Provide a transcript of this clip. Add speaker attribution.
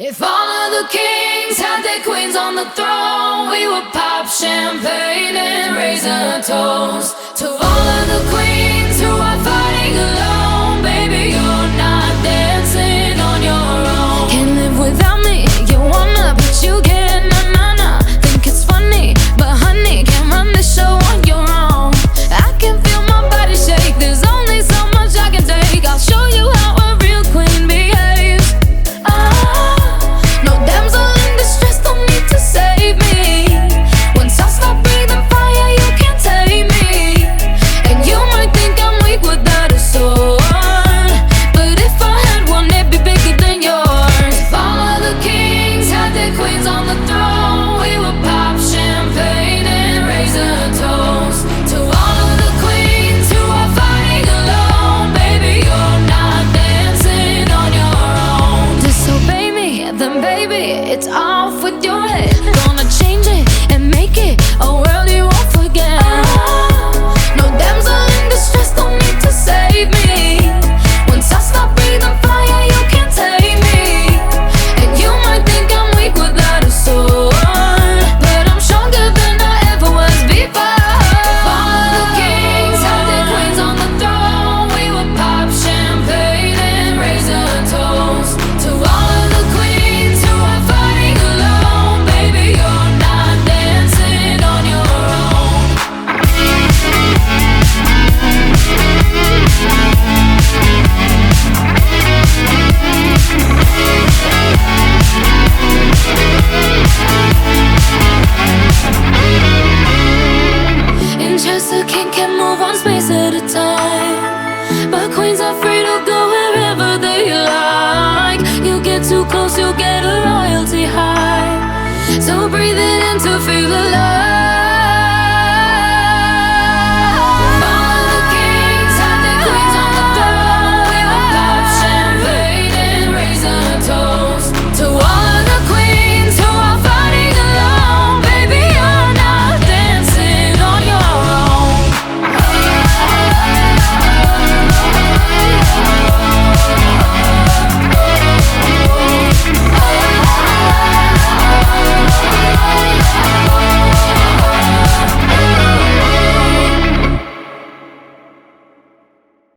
Speaker 1: If all of the kings had their queens on the throne, we would pop champagne and raise a toast. then baby, it's off with your head. Gonna too close, you'll get a royalty high. So breathe it in to feel alive.